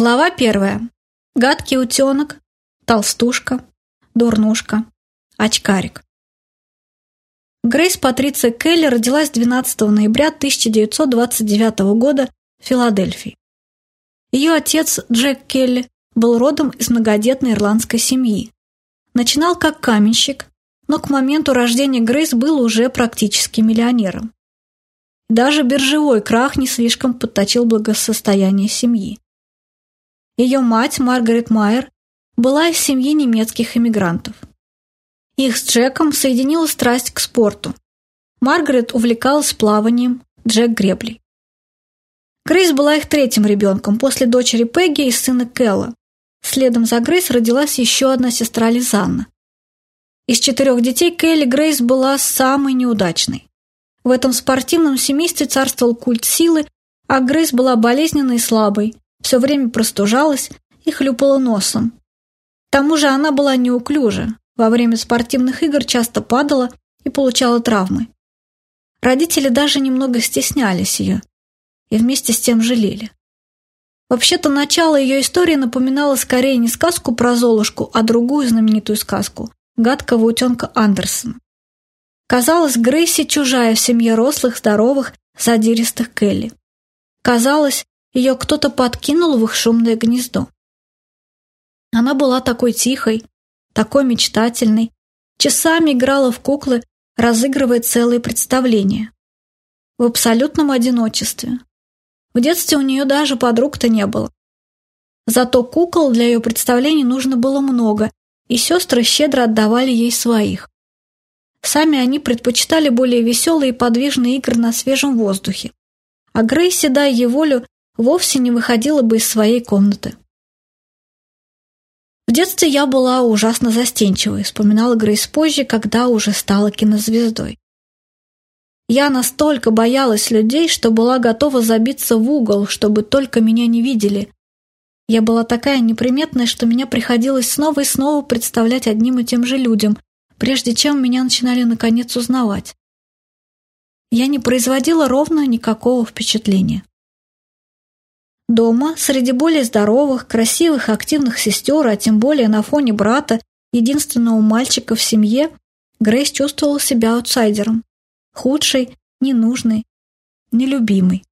Глава первая. Гадкий утенок, толстушка, дурнушка, очкарик. Грейс Патриция Келли родилась 12 ноября 1929 года в Филадельфии. Ее отец Джек Келли был родом из многодетной ирландской семьи. Начинал как каменщик, но к моменту рождения Грейс был уже практически миллионером. Даже биржевой крах не слишком подточил благосостояние семьи. Ее мать, Маргарет Майер, была из семьи немецких эмигрантов. Их с Джеком соединила страсть к спорту. Маргарет увлекалась плаванием, Джек – греблей. Грейс была их третьим ребенком после дочери Пегги и сына Келла. Следом за Грейс родилась еще одна сестра Лизанна. Из четырех детей Келли Грейс была самой неудачной. В этом спортивном семействе царствовал культ силы, а Грейс была болезненной и слабой, все время простужалась и хлюпала носом. К тому же она была неуклюжа, во время спортивных игр часто падала и получала травмы. Родители даже немного стеснялись ее и вместе с тем жалели. Вообще-то начало ее истории напоминало скорее не сказку про Золушку, а другую знаменитую сказку – «Гадкого утенка Андерсона». Казалось, Грейси чужая в семье рослых, здоровых, задиристых Келли. Казалось, ее кто-то подкинул в их шумное гнездо. Она была такой тихой, такой мечтательной, часами играла в куклы, разыгрывая целые представления. В абсолютном одиночестве. В детстве у нее даже подруг-то не было. Зато кукол для ее представлений нужно было много, и сестры щедро отдавали ей своих. Сами они предпочитали более веселые и подвижные игры на свежем воздухе. А Грейси, дай ей волю, вовсе не выходила бы из своей комнаты. В детстве я была ужасно застенчивой, вспоминала Грейс позже, когда уже стала кинозвездой. Я настолько боялась людей, что была готова забиться в угол, чтобы только меня не видели. Я была такая неприметная, что меня приходилось снова и снова представлять одним и тем же людям, прежде чем меня начинали наконец узнавать. Я не производила ровно никакого впечатления. Дома, среди более здоровых, красивых, активных сестер, а тем более на фоне брата, единственного мальчика в семье, Грейс чувствовала себя аутсайдером. Худшей, ненужной, нелюбимой.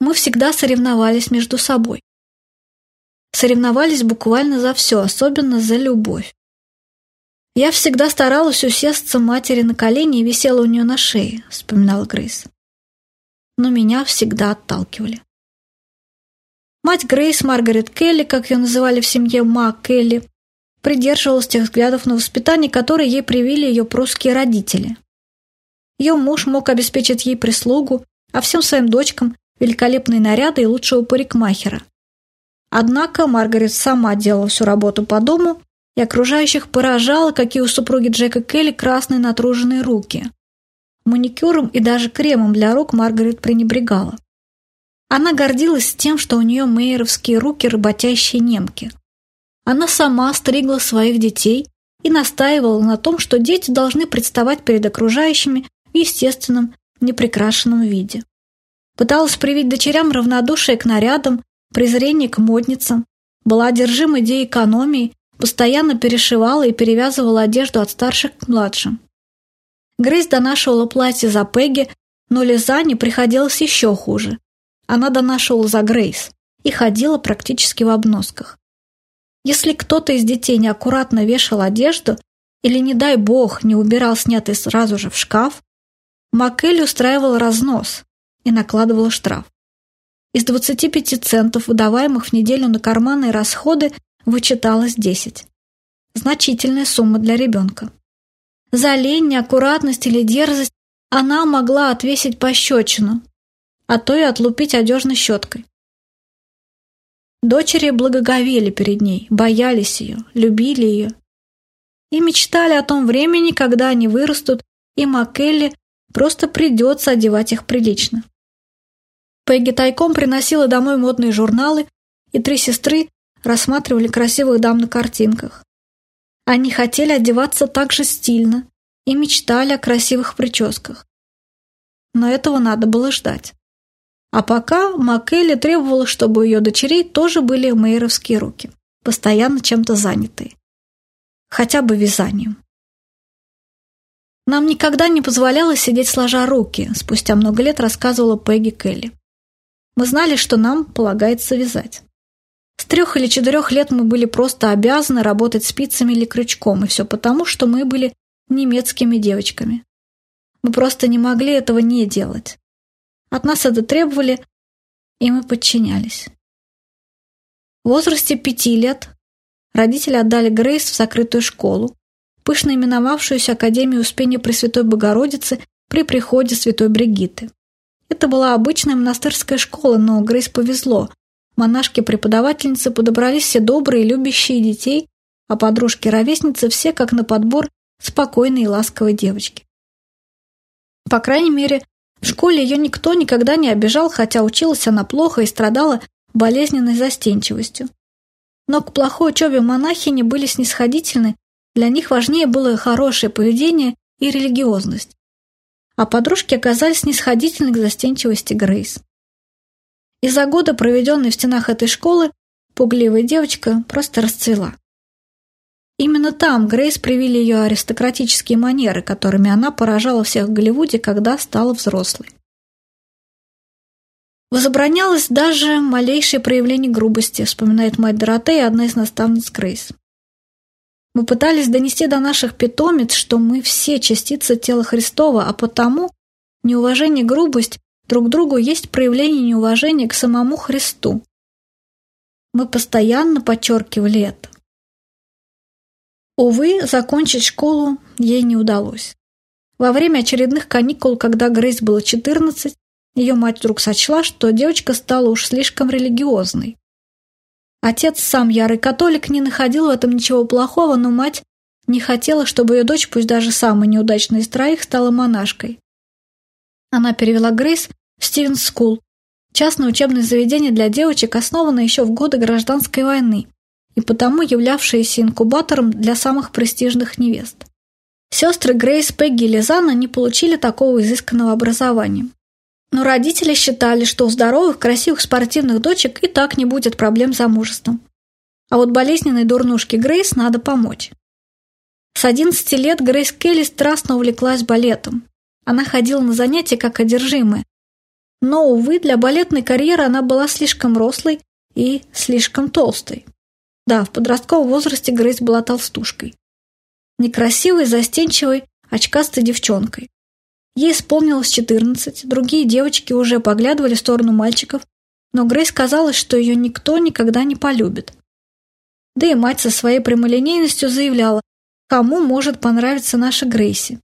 Мы всегда соревновались между собой. Соревновались буквально за все, особенно за любовь. Я всегда старалась усесться матери на колени и висела у нее на шее, вспоминала Грейс но меня всегда отталкивали. Мать Грейс Маргарет Келли, как ее называли в семье Ма Келли, придерживалась тех взглядов на воспитание, которые ей привили ее прусские родители. Ее муж мог обеспечить ей прислугу, а всем своим дочкам великолепные наряды и лучшего парикмахера. Однако Маргарет сама делала всю работу по дому, и окружающих поражало, какие у супруги Джека Келли красные натруженные руки. Маникюром и даже кремом для рук Маргарет пренебрегала. Она гордилась тем, что у нее мейеровские руки работящие немки. Она сама стригла своих детей и настаивала на том, что дети должны представать перед окружающими в естественном, неприкрашенном виде. Пыталась привить дочерям равнодушие к нарядам, презрение к модницам, была одержима идеей экономии, постоянно перешивала и перевязывала одежду от старших к младшим. Грейс донашивала платье за Пегги, но Лизане приходилось еще хуже. Она донашивала за Грейс и ходила практически в обносках. Если кто-то из детей неаккуратно вешал одежду или, не дай бог, не убирал снятый сразу же в шкаф, Маккелли устраивал разнос и накладывала штраф. Из 25 центов, выдаваемых в неделю на карманные расходы, вычиталось 10. Значительная сумма для ребенка. За лень, неаккуратность или дерзость она могла отвесить пощечину, а то и отлупить одежной щеткой. Дочери благоговели перед ней, боялись ее, любили ее. И мечтали о том времени, когда они вырастут, и Маккелли просто придется одевать их прилично. Пегги тайком приносила домой модные журналы, и три сестры рассматривали красивых дам на картинках. Они хотели одеваться так же стильно и мечтали о красивых прическах. Но этого надо было ждать. А пока Маккелли требовала, чтобы у ее дочерей тоже были мейеровские руки, постоянно чем-то занятые. Хотя бы вязанием. Нам никогда не позволялось сидеть сложа руки, спустя много лет рассказывала Пегги Келли. Мы знали, что нам полагается вязать. Трех или четырех лет мы были просто обязаны работать спицами или крючком, и все потому, что мы были немецкими девочками. Мы просто не могли этого не делать. От нас это требовали, и мы подчинялись. В возрасте пяти лет родители отдали Грейс в закрытую школу, пышно именовавшуюся Академию Успения Пресвятой Богородицы при приходе Святой Бригитты. Это была обычная монастырская школа, но Грейс повезло. Монашки-преподавательницы подобрались все добрые, любящие детей, а подружки-ровесницы все, как на подбор, спокойные и ласковые девочки. По крайней мере, в школе ее никто никогда не обижал, хотя училась она плохо и страдала болезненной застенчивостью. Но к плохой учебе монахини были снисходительны для них важнее было хорошее поведение и религиозность. А подружки оказались снисходительны к застенчивости Грейс. И за годы, проведенные в стенах этой школы, пугливая девочка просто расцвела. Именно там Грейс привили ее аристократические манеры, которыми она поражала всех в Голливуде, когда стала взрослой. Возобранялось даже малейшее проявление грубости, вспоминает мать Доротея, одна из наставниц Грейс. Мы пытались донести до наших питомец, что мы все частицы тела Христова, а потому неуважение и грубость друг другу есть проявление неуважения к самому Христу. Мы постоянно подчеркивали это. Увы, закончить школу ей не удалось. Во время очередных каникул, когда Грейс было 14, ее мать вдруг сочла, что девочка стала уж слишком религиозной. Отец, сам ярый католик, не находил в этом ничего плохого, но мать не хотела, чтобы ее дочь, пусть даже самая неудачная из троих, стала монашкой. Она перевела Грейс в Стивенс Скул, частное учебное заведение для девочек, основанное еще в годы гражданской войны и потому являвшееся инкубатором для самых престижных невест. Сестры Грейс, Пегги и Лизанна не получили такого изысканного образования. Но родители считали, что у здоровых, красивых спортивных дочек и так не будет проблем с замужеством. А вот болезненной дурнушке Грейс надо помочь. С 11 лет Грейс Келли страстно увлеклась балетом. Она ходила на занятия как одержимая. Но, увы, для балетной карьеры она была слишком рослой и слишком толстой. Да, в подростковом возрасте Грейс была толстушкой. Некрасивой, застенчивой, очкастой девчонкой. Ей исполнилось 14, другие девочки уже поглядывали в сторону мальчиков, но Грейс казалось, что ее никто никогда не полюбит. Да и мать со своей прямолинейностью заявляла, кому может понравиться наша Грейси.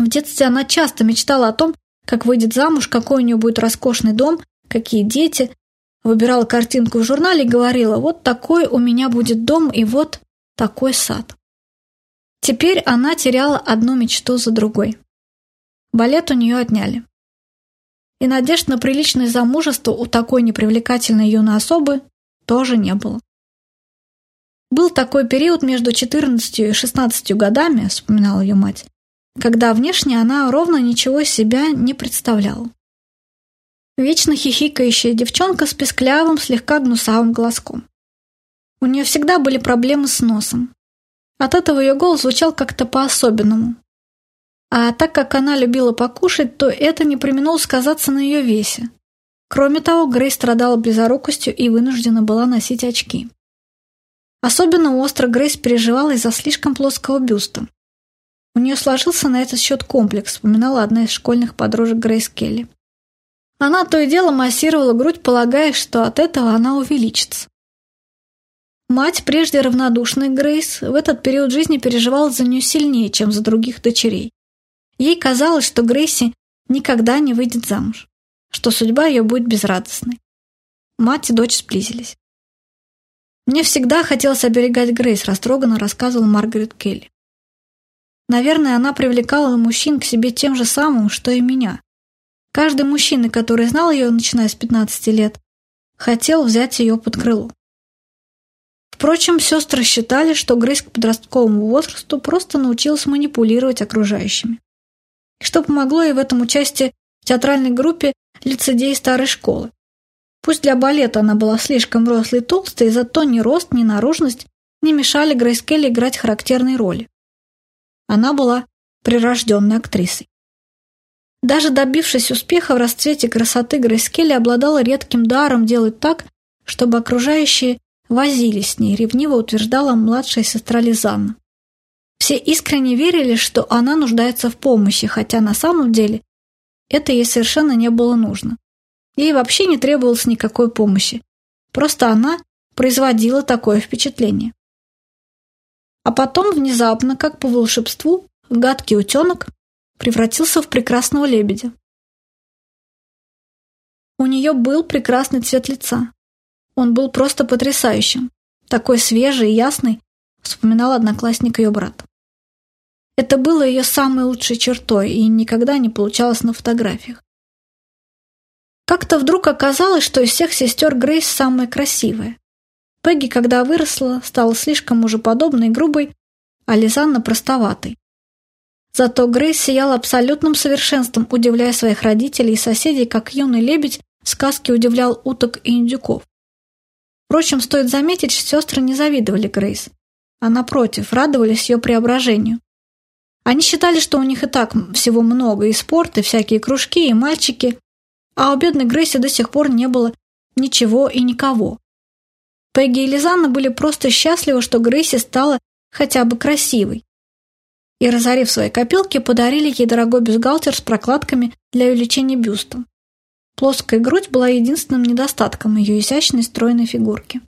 В детстве она часто мечтала о том, как выйдет замуж, какой у нее будет роскошный дом, какие дети. Выбирала картинку в журнале и говорила, вот такой у меня будет дом и вот такой сад. Теперь она теряла одну мечту за другой. Балет у нее отняли. И надежд на приличное замужество у такой непривлекательной юной особы тоже не было. Был такой период между 14 и 16 годами, вспоминала ее мать, когда внешне она ровно ничего себя не представляла. Вечно хихикающая девчонка с песклявым, слегка гнусавым глазком. У нее всегда были проблемы с носом. От этого ее голос звучал как-то по-особенному, а так как она любила покушать, то это не применуло сказаться на ее весе. Кроме того, Грей страдала близорукостью и вынуждена была носить очки. Особенно остро Грейс переживала из-за слишком плоского бюста. У нее сложился на этот счет комплекс, вспоминала одна из школьных подружек Грейс Келли. Она то и дело массировала грудь, полагая, что от этого она увеличится. Мать, прежде равнодушная Грейс, в этот период жизни переживала за нее сильнее, чем за других дочерей. Ей казалось, что Грейси никогда не выйдет замуж, что судьба ее будет безрадостной. Мать и дочь сблизились. «Мне всегда хотелось оберегать Грейс», – растроганно рассказывала Маргарет Келли. Наверное, она привлекала мужчин к себе тем же самым, что и меня. Каждый мужчина, который знал ее, начиная с 15 лет, хотел взять ее под крыло. Впрочем, сестры считали, что Грейс к подростковому возрасту просто научилась манипулировать окружающими. И что помогло ей в этом участие в театральной группе лицедей старой школы. Пусть для балета она была слишком рослой и толстой, зато ни рост, ни наружность не мешали Грейс Келли играть характерные роли. Она была прирожденной актрисой. Даже добившись успеха в расцвете красоты, Грейс Келли обладала редким даром делать так, чтобы окружающие возились с ней, ревниво утверждала младшая сестра Лизанна. Все искренне верили, что она нуждается в помощи, хотя на самом деле это ей совершенно не было нужно. Ей вообще не требовалось никакой помощи. Просто она производила такое впечатление. А потом внезапно, как по волшебству, гадкий утенок превратился в прекрасного лебедя. У нее был прекрасный цвет лица. Он был просто потрясающим. Такой свежий и ясный, вспоминал одноклассник ее брат. Это было ее самой лучшей чертой и никогда не получалось на фотографиях. Как-то вдруг оказалось, что из всех сестер Грейс самая красивая. Пегги, когда выросла, стала слишком мужеподобной и грубой, а Лизанна простоватой. Зато Грейс сияла абсолютным совершенством, удивляя своих родителей и соседей, как юный лебедь в сказке удивлял уток и индюков. Впрочем, стоит заметить, что сестры не завидовали Грейс, а напротив, радовались ее преображению. Они считали, что у них и так всего много, и спорт, и всякие кружки, и мальчики, а у бедной Грейси до сих пор не было ничего и никого. Пегги и Лизанна были просто счастливы, что Грейси стала хотя бы красивой. И, разорив свои копилки, подарили ей дорогой бюстгальтер с прокладками для увеличения бюста. Плоская грудь была единственным недостатком ее изящной стройной фигурки.